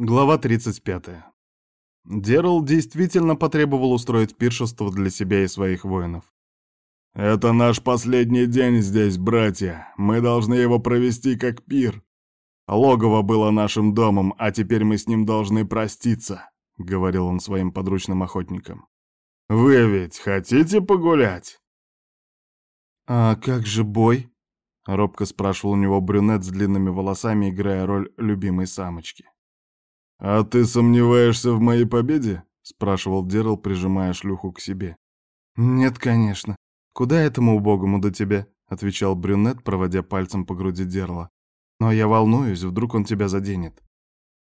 Глава 35. Дерл действительно потребовал устроить пиршество для себя и своих воинов. «Это наш последний день здесь, братья. Мы должны его провести как пир. Логово было нашим домом, а теперь мы с ним должны проститься», — говорил он своим подручным охотникам. «Вы ведь хотите погулять?» «А как же бой?» — робко спрашивал у него брюнет с длинными волосами, играя роль любимой самочки. «А ты сомневаешься в моей победе?» — спрашивал Дерл, прижимая шлюху к себе. «Нет, конечно. Куда этому убогому до тебя?» — отвечал брюнет, проводя пальцем по груди Дерла. «Но я волнуюсь, вдруг он тебя заденет».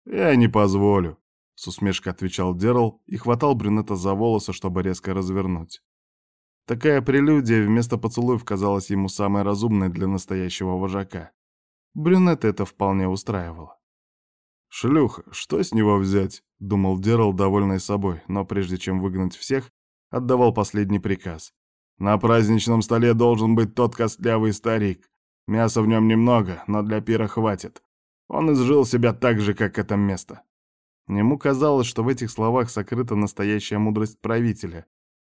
«Я не позволю», — с усмешкой отвечал Дерл и хватал брюнета за волосы, чтобы резко развернуть. Такая прелюдия вместо поцелуев казалась ему самой разумной для настоящего вожака. Брюнета это вполне устраивало. «Шлюха, что с него взять?» — думал Дерал, довольный собой, но прежде чем выгнать всех, отдавал последний приказ. «На праздничном столе должен быть тот костлявый старик. Мяса в нем немного, но для пира хватит. Он изжил себя так же, как это место». Ему казалось, что в этих словах сокрыта настоящая мудрость правителя,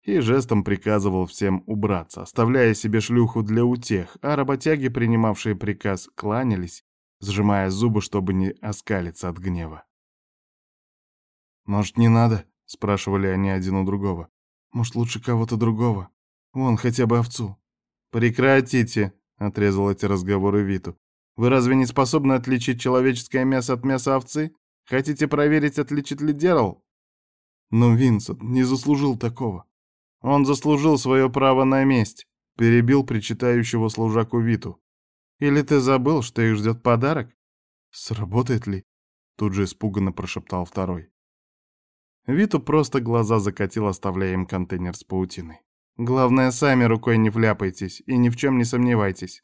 и жестом приказывал всем убраться, оставляя себе шлюху для утех, а работяги, принимавшие приказ, кланялись сжимая зубы, чтобы не оскалиться от гнева. «Может, не надо?» — спрашивали они один у другого. «Может, лучше кого-то другого? Вон, хотя бы овцу». «Прекратите!» — отрезал эти разговоры Виту. «Вы разве не способны отличить человеческое мясо от мяса овцы? Хотите проверить, отличит ли Дерл?» Но Винсент не заслужил такого. Он заслужил свое право на месть, перебил причитающего служаку Виту. Или ты забыл, что их ждет подарок? Сработает ли? Тут же испуганно прошептал второй. Виту просто глаза закатил, оставляя им контейнер с паутиной. Главное, сами рукой не вляпайтесь и ни в чем не сомневайтесь.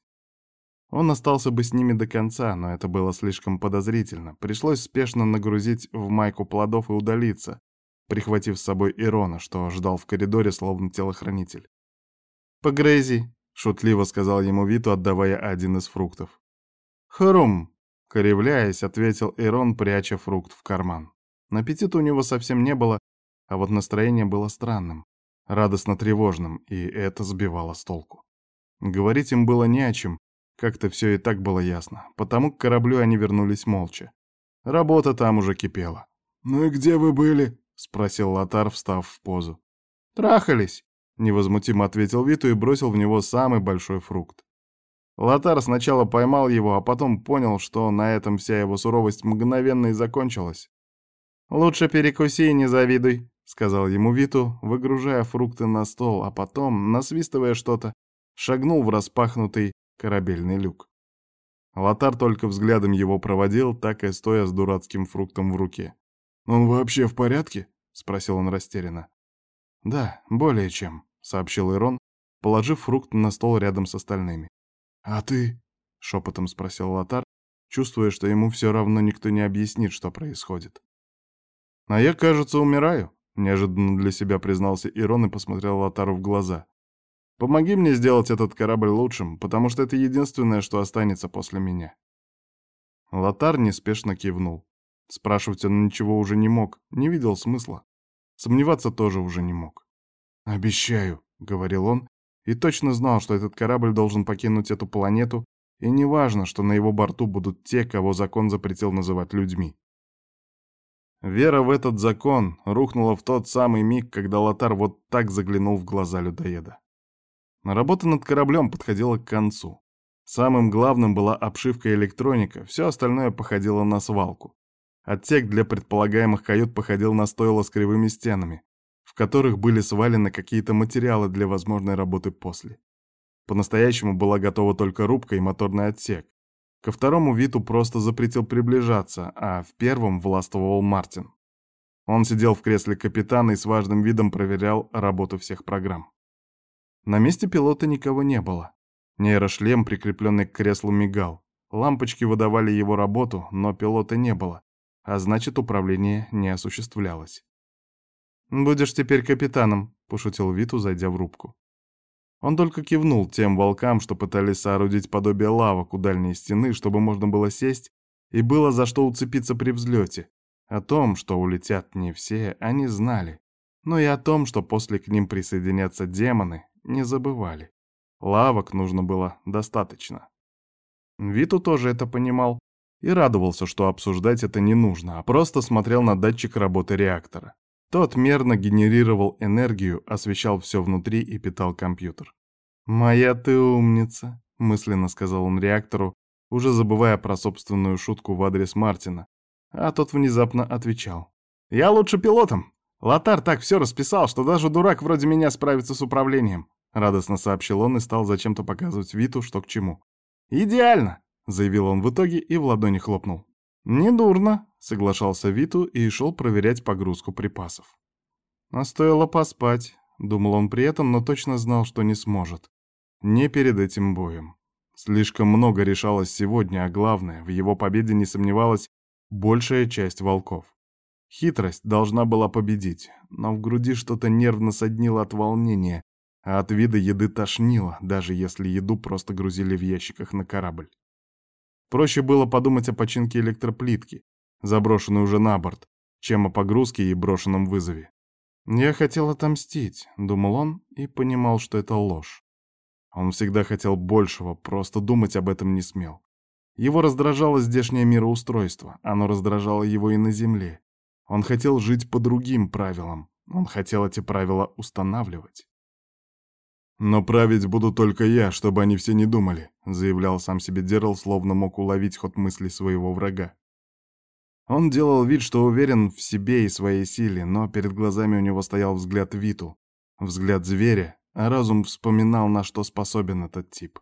Он остался бы с ними до конца, но это было слишком подозрительно. Пришлось спешно нагрузить в майку плодов и удалиться, прихватив с собой Ирона, что ждал в коридоре, словно телохранитель. «Погрызи», шутливо сказал ему Виту, отдавая один из фруктов. «Хрум!» — кривляясь, ответил Ирон, пряча фрукт в карман. Аппетита у него совсем не было, а вот настроение было странным, радостно-тревожным, и это сбивало с толку. Говорить им было не о чем, как-то все и так было ясно, потому к кораблю они вернулись молча. Работа там уже кипела. «Ну и где вы были?» — спросил Лотар, встав в позу. «Трахались!» Невозмутимо ответил Виту и бросил в него самый большой фрукт. Лотар сначала поймал его, а потом понял, что на этом вся его суровость мгновенно и закончилась. «Лучше перекуси и не завидуй», — сказал ему Виту, выгружая фрукты на стол, а потом, насвистывая что-то, шагнул в распахнутый корабельный люк. Лотар только взглядом его проводил, так и стоя с дурацким фруктом в руке. «Он вообще в порядке?» — спросил он растерянно. «Да, более чем», — сообщил Ирон, положив фрукт на стол рядом с остальными. «А ты?» — шепотом спросил Лотар, чувствуя, что ему все равно никто не объяснит, что происходит. «А я, кажется, умираю», — неожиданно для себя признался Ирон и посмотрел Лотару в глаза. «Помоги мне сделать этот корабль лучшим, потому что это единственное, что останется после меня». Лотар неспешно кивнул. Спрашивать он ничего уже не мог, не видел смысла. Сомневаться тоже уже не мог. «Обещаю», — говорил он, и точно знал, что этот корабль должен покинуть эту планету, и неважно, что на его борту будут те, кого закон запретил называть людьми. Вера в этот закон рухнула в тот самый миг, когда Лотар вот так заглянул в глаза людоеда. Работа над кораблем подходила к концу. Самым главным была обшивка и электроника, все остальное походило на свалку. Отсек для предполагаемых кают походил на стойло с кривыми стенами, которых были свалены какие-то материалы для возможной работы после. По-настоящему была готова только рубка и моторный отсек. Ко второму Виту просто запретил приближаться, а в первом властвовал Мартин. Он сидел в кресле капитана и с важным видом проверял работу всех программ. На месте пилота никого не было. Нейрошлем, прикрепленный к креслу, мигал. Лампочки выдавали его работу, но пилота не было а значит, управление не осуществлялось. «Будешь теперь капитаном», — пошутил Виту, зайдя в рубку. Он только кивнул тем волкам, что пытались соорудить подобие лавок у дальней стены, чтобы можно было сесть и было за что уцепиться при взлете, О том, что улетят не все, они знали. Но и о том, что после к ним присоединятся демоны, не забывали. Лавок нужно было достаточно. Виту тоже это понимал и радовался, что обсуждать это не нужно, а просто смотрел на датчик работы реактора. Тот мерно генерировал энергию, освещал все внутри и питал компьютер. «Моя ты умница», — мысленно сказал он реактору, уже забывая про собственную шутку в адрес Мартина. А тот внезапно отвечал. «Я лучше пилотом. Лотар так все расписал, что даже дурак вроде меня справится с управлением», — радостно сообщил он и стал зачем-то показывать Виту, что к чему. «Идеально!» — заявил он в итоге и в ладони хлопнул. «Недурно», — соглашался Виту и шел проверять погрузку припасов. А стоило поспать, думал он при этом, но точно знал, что не сможет. Не перед этим боем. Слишком много решалось сегодня, а главное, в его победе не сомневалась большая часть волков. Хитрость должна была победить, но в груди что-то нервно соднило от волнения, а от вида еды тошнило, даже если еду просто грузили в ящиках на корабль. Проще было подумать о починке электроплитки, заброшенной уже на борт, чем о погрузке и брошенном вызове. «Я хотел отомстить», — думал он и понимал, что это ложь. Он всегда хотел большего, просто думать об этом не смел. Его раздражало здешнее мироустройство, оно раздражало его и на земле. Он хотел жить по другим правилам, он хотел эти правила устанавливать. «Но править буду только я, чтобы они все не думали», — заявлял сам себе Дерл, словно мог уловить ход мысли своего врага. Он делал вид, что уверен в себе и своей силе, но перед глазами у него стоял взгляд Виту, взгляд зверя, а разум вспоминал, на что способен этот тип.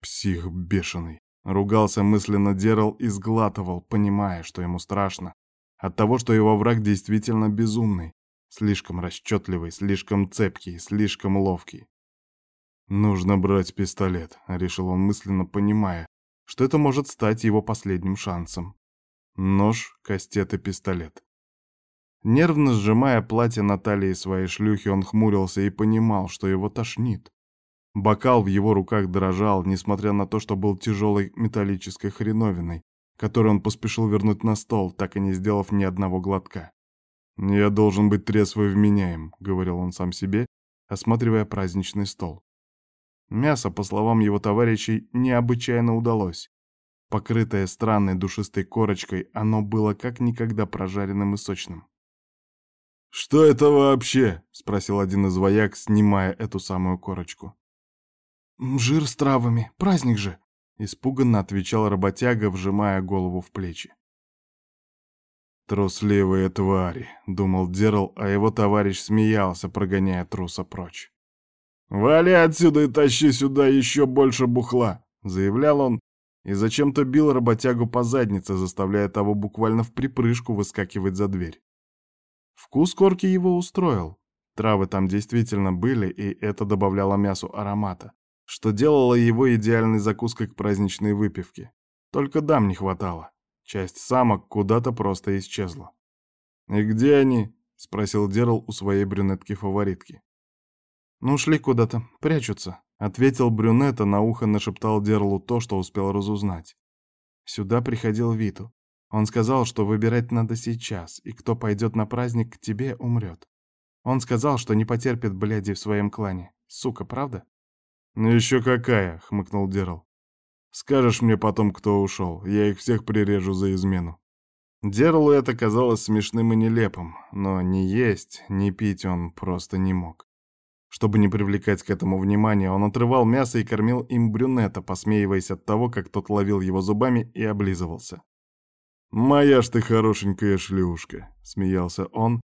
Псих бешеный. Ругался мысленно Дерл и сглатывал, понимая, что ему страшно. От того, что его враг действительно безумный. Слишком расчетливый, слишком цепкий, слишком ловкий. «Нужно брать пистолет», — решил он мысленно, понимая, что это может стать его последним шансом. Нож, кастет и пистолет. Нервно сжимая платье Натальи своей шлюхи, он хмурился и понимал, что его тошнит. Бокал в его руках дрожал, несмотря на то, что был тяжелой металлической хреновиной, которую он поспешил вернуть на стол, так и не сделав ни одного глотка. «Я должен быть трезв и вменяем», — говорил он сам себе, осматривая праздничный стол. Мясо, по словам его товарищей, необычайно удалось. Покрытое странной душистой корочкой, оно было как никогда прожаренным и сочным. «Что это вообще?» — спросил один из вояк, снимая эту самую корочку. «Жир с травами, праздник же!» — испуганно отвечал работяга, вжимая голову в плечи. «Трусливые твари», — думал Дерл, а его товарищ смеялся, прогоняя труса прочь. «Вали отсюда и тащи сюда еще больше бухла!» — заявлял он, и зачем-то бил работягу по заднице, заставляя того буквально в припрыжку выскакивать за дверь. Вкус корки его устроил. Травы там действительно были, и это добавляло мясу аромата, что делало его идеальной закуской к праздничной выпивке. Только дам не хватало. Часть самок куда-то просто исчезла. «И где они?» — спросил Дерл у своей брюнетки-фаворитки. «Ну, ушли куда-то, прячутся», — ответил брюнета, на ухо нашептал Дерлу то, что успел разузнать. «Сюда приходил Виту. Он сказал, что выбирать надо сейчас, и кто пойдет на праздник к тебе, умрет. Он сказал, что не потерпит бляди в своем клане. Сука, правда?» «Ну еще какая!» — хмыкнул Дерл. «Скажешь мне потом, кто ушел. Я их всех прирежу за измену». Дерлу это казалось смешным и нелепым, но ни есть, ни пить он просто не мог. Чтобы не привлекать к этому внимания, он отрывал мясо и кормил им брюнета, посмеиваясь от того, как тот ловил его зубами и облизывался. «Моя ж ты хорошенькая шлюшка», — смеялся он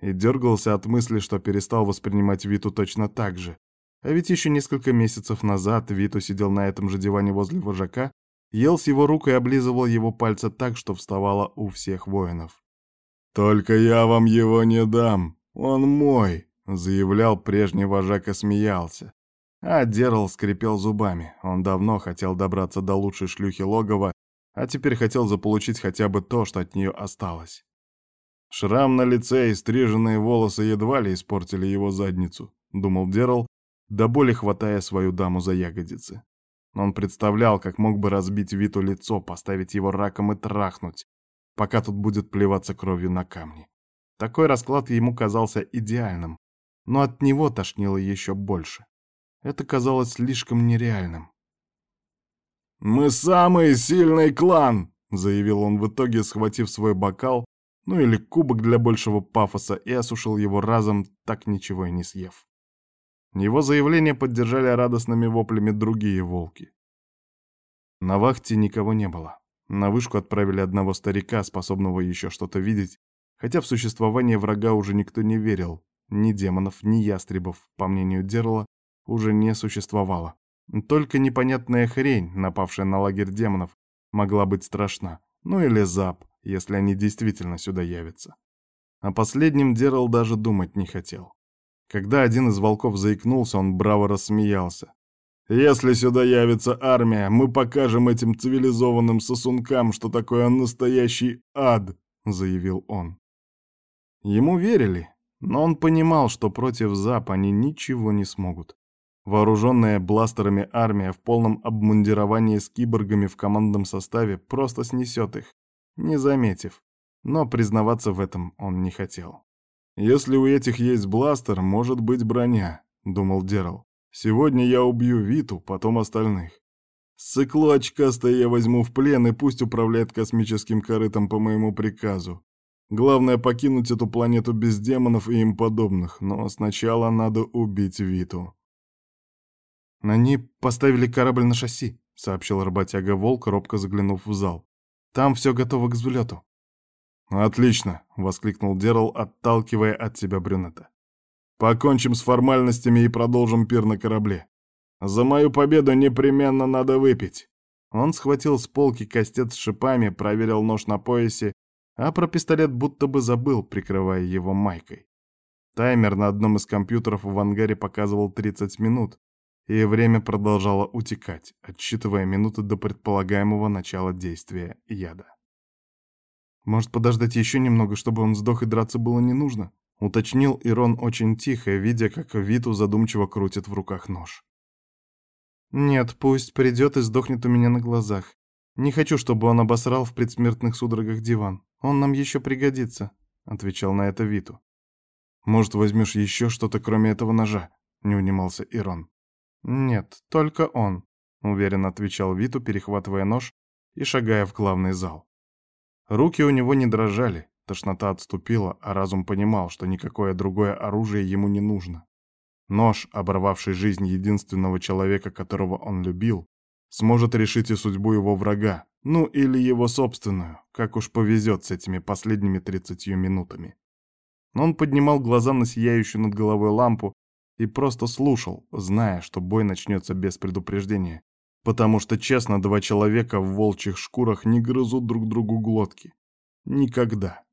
и дергался от мысли, что перестал воспринимать Виту точно так же. А ведь еще несколько месяцев назад Виту сидел на этом же диване возле вожака, ел с его рук и облизывал его пальцы так, что вставало у всех воинов. «Только я вам его не дам, он мой», Заявлял прежний вожак и смеялся. А Дерл скрипел зубами. Он давно хотел добраться до лучшей шлюхи логова, а теперь хотел заполучить хотя бы то, что от нее осталось. Шрам на лице и стриженные волосы едва ли испортили его задницу, думал Дерл, до боли хватая свою даму за ягодицы. Он представлял, как мог бы разбить Виту лицо, поставить его раком и трахнуть. пока тут будет плеваться кровью на камни. Такой расклад ему казался идеальным, но от него тошнило еще больше. Это казалось слишком нереальным. «Мы самый сильный клан!» — заявил он в итоге, схватив свой бокал, ну или кубок для большего пафоса, и осушил его разом, так ничего и не съев. Его заявление поддержали радостными воплями другие волки. На вахте никого не было. На вышку отправили одного старика, способного еще что-то видеть, хотя в существование врага уже никто не верил. Ни демонов, ни ястребов, по мнению Дерла, уже не существовало. Только непонятная хрень, напавшая на лагерь демонов, могла быть страшна. Ну или зап, если они действительно сюда явятся. О последнем Дерл даже думать не хотел. Когда один из волков заикнулся, он браво рассмеялся. «Если сюда явится армия, мы покажем этим цивилизованным сосункам, что такое настоящий ад», — заявил он. Ему верили, но он понимал, что против ЗАП они ничего не смогут. Вооруженная бластерами армия в полном обмундировании с киборгами в командном составе просто снесет их, не заметив. Но признаваться в этом он не хотел. «Если у этих есть бластер, может быть броня», — думал Дерал. «Сегодня я убью Виту, потом остальных. Сыкло очкастое я возьму в плен и пусть управляет космическим корытом по моему приказу. Главное покинуть эту планету без демонов и им подобных, но сначала надо убить Виту. «Они поставили корабль на шасси», — сообщил работяга Волк, робко заглянув в зал. «Там все готово к взлету». «Отлично!» — воскликнул Дерл, отталкивая от себя брюнета. «Покончим с формальностями и продолжим пир на корабле. За мою победу непременно надо выпить!» Он схватил с полки кастет с шипами, проверил нож на поясе а про пистолет будто бы забыл, прикрывая его майкой. Таймер на одном из компьютеров в ангаре показывал 30 минут, и время продолжало утекать, отсчитывая минуты до предполагаемого начала действия яда. «Может, подождать еще немного, чтобы он сдох и драться было не нужно?» — уточнил Ирон очень тихо, видя, как Виту задумчиво крутит в руках нож. «Нет, пусть придет и сдохнет у меня на глазах. Не хочу, чтобы он обосрал в предсмертных судорогах диван. Он нам еще пригодится», — отвечал на это Виту. «Может, возьмешь еще что-то, кроме этого ножа?» — не унимался Ирон. «Нет, только он», — уверенно отвечал Виту, перехватывая нож и шагая в главный зал. Руки у него не дрожали, тошнота отступила, а разум понимал, что никакое другое оружие ему не нужно. Нож, оборвавший жизнь единственного человека, которого он любил, сможет решить и судьбу его врага, ну или его собственную, как уж повезет с этими последними тридцатью минутами. Но он поднимал глаза на сияющую над головой лампу и просто слушал, зная, что бой начнется без предупреждения, потому что, честно, два человека в волчьих шкурах не грызут друг другу глотки. Никогда.